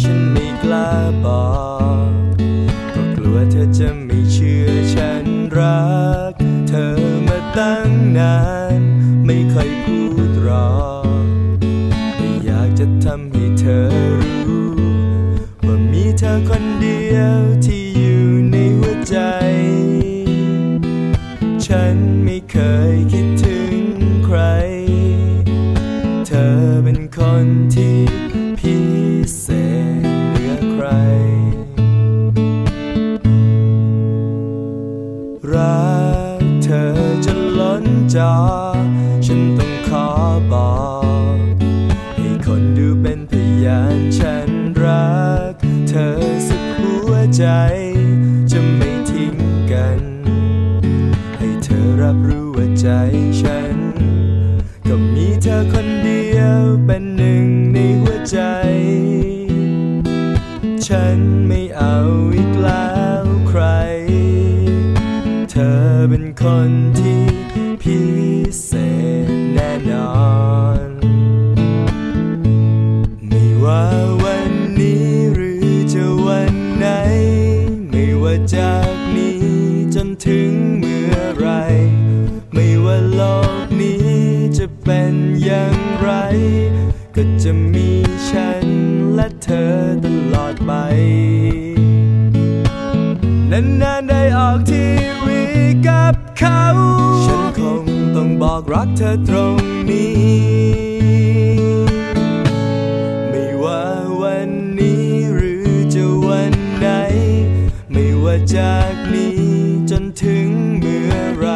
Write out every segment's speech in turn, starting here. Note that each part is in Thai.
ฉันไม่กล้าบอกก็กลัวเธอจะไม่เชื่อฉันรัก เธอมาตั้งนาน ไม่เคยพูดรอไม่อยากจะทำให้เธอรู้ ว่ามีเธอคนเดียวที่อยู่ในหัวใจ ฉันไม่เคยคิด รักเธอจนล้นจอ ฉันต้องขอบอก ให้คนดูเป็นพยานฉันรัก เธอสุดหัวใจ จะไม่ทิ้งกัน ให้เธอรับรู้ว่าใจฉัน ก็มีเธอคนเดียวเป็นหนึ่งในหัวใจ ฉัน เป็นคนที่พิเศษแน่นอน ไม่ว่าวันนี้หรือจะวันไหน ไม่ว่าจากนี้จนถึงเมื่อไร ไม่ว่าโลกนี้จะเป็นอย่างไร ก็จะมีฉันและเธอตลอดไป นานๆได้ออกทีวีกับเขา ฉันคงต้องบอกรักเธอตรงนี้ ไม่ว่าวันนี้หรือจะวันไหน ไม่ว่าจากนี้จนถึงเมื่อไร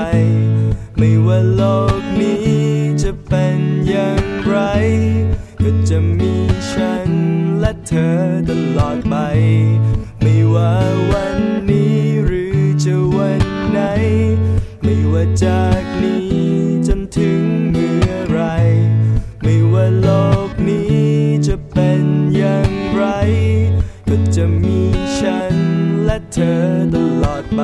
ไม่ว่าโลกนี้จะเป็นอย่างไร ก็จะมีฉันและเธอตลอดไป จากนี้จนถึงเมื่อไร ไม่ว่าโลกนี้จะเป็นอย่างไร ก็จะมีฉันและเธอตลอดไป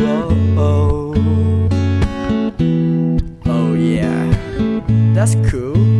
Oh, oh. oh yeah, that's cool.